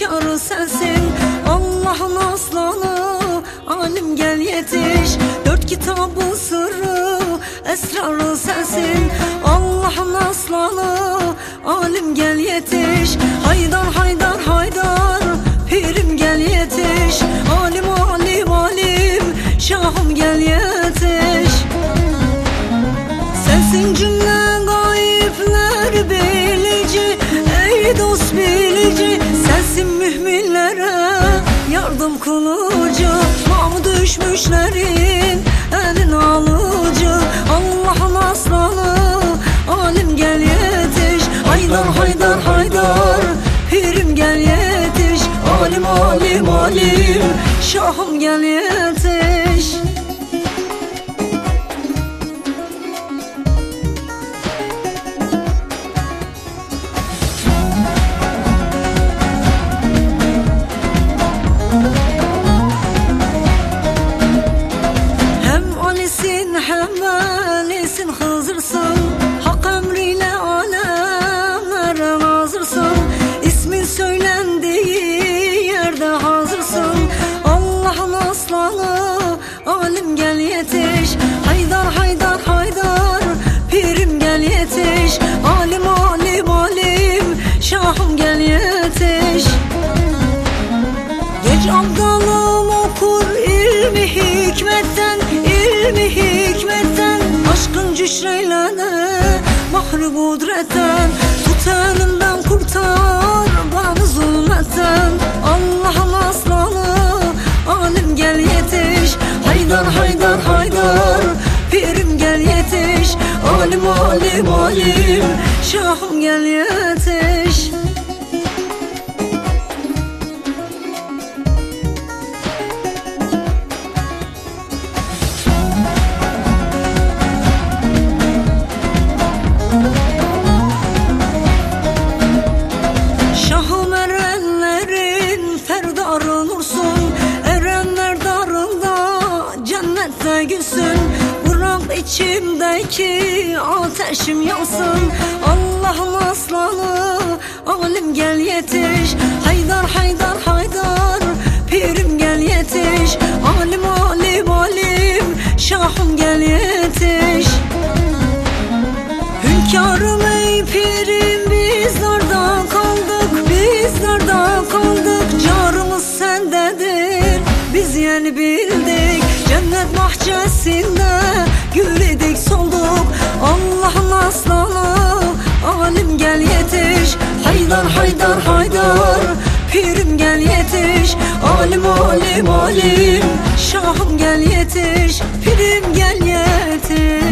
hünkârı sensin. Allah'ın aslanı alim gel yetiş. Dört kitabın sırrı esrarı sensin. Allah'ın aslanı alim gel yetiş. Haydar haydar haydar pirim gel yetiş. Alim alim alim şahım gel yetiş. Sensin cümle yardım kılıcı Namı düşmüşlerin elin alıcı. Allah'ın aslanı alim gel yetiş. Haydar haydar haydar. Pirim gel yetiş. Alim alim alim. Şahım gel yetiş hem Ali'sin Hızır'sın Hak emriyle alemlere nazırsın İsmin söylendiği yerde hazırsın. Allah'ın aslanı alim gel yetiş. Haydar haydar haydar pirim gel yetiş. Alim alim alim şahım gel yetiş. Geç abdalım okur ilmi hikmetten ilmi hikmetten Cüşreylene mahri kudretten Tut kurtar bana zulmetten Allah'ın aslanı alim gel yetiş. Haydar haydar haydar pirim gel yetiş. Alim alim alim şahım gel yetiş içimdeki ateşim yansın Allah'ın aslanı alim gel yetiş. Haydar haydar haydar pirim gel yetiş. Alim alim alim şahım gel yetiş. Hünkârım ey pirim biz narda kaldık? Biz narda kaldık? Carımız sendedir. Biz yeni bildik bahçesinde Gül idik solduk. Allah'ın aslanı Alim gel yetiş. Haydar haydar haydar Pirim gel yetiş. Alim alim alim Şahım gel yetiş. Pirim gel yetiş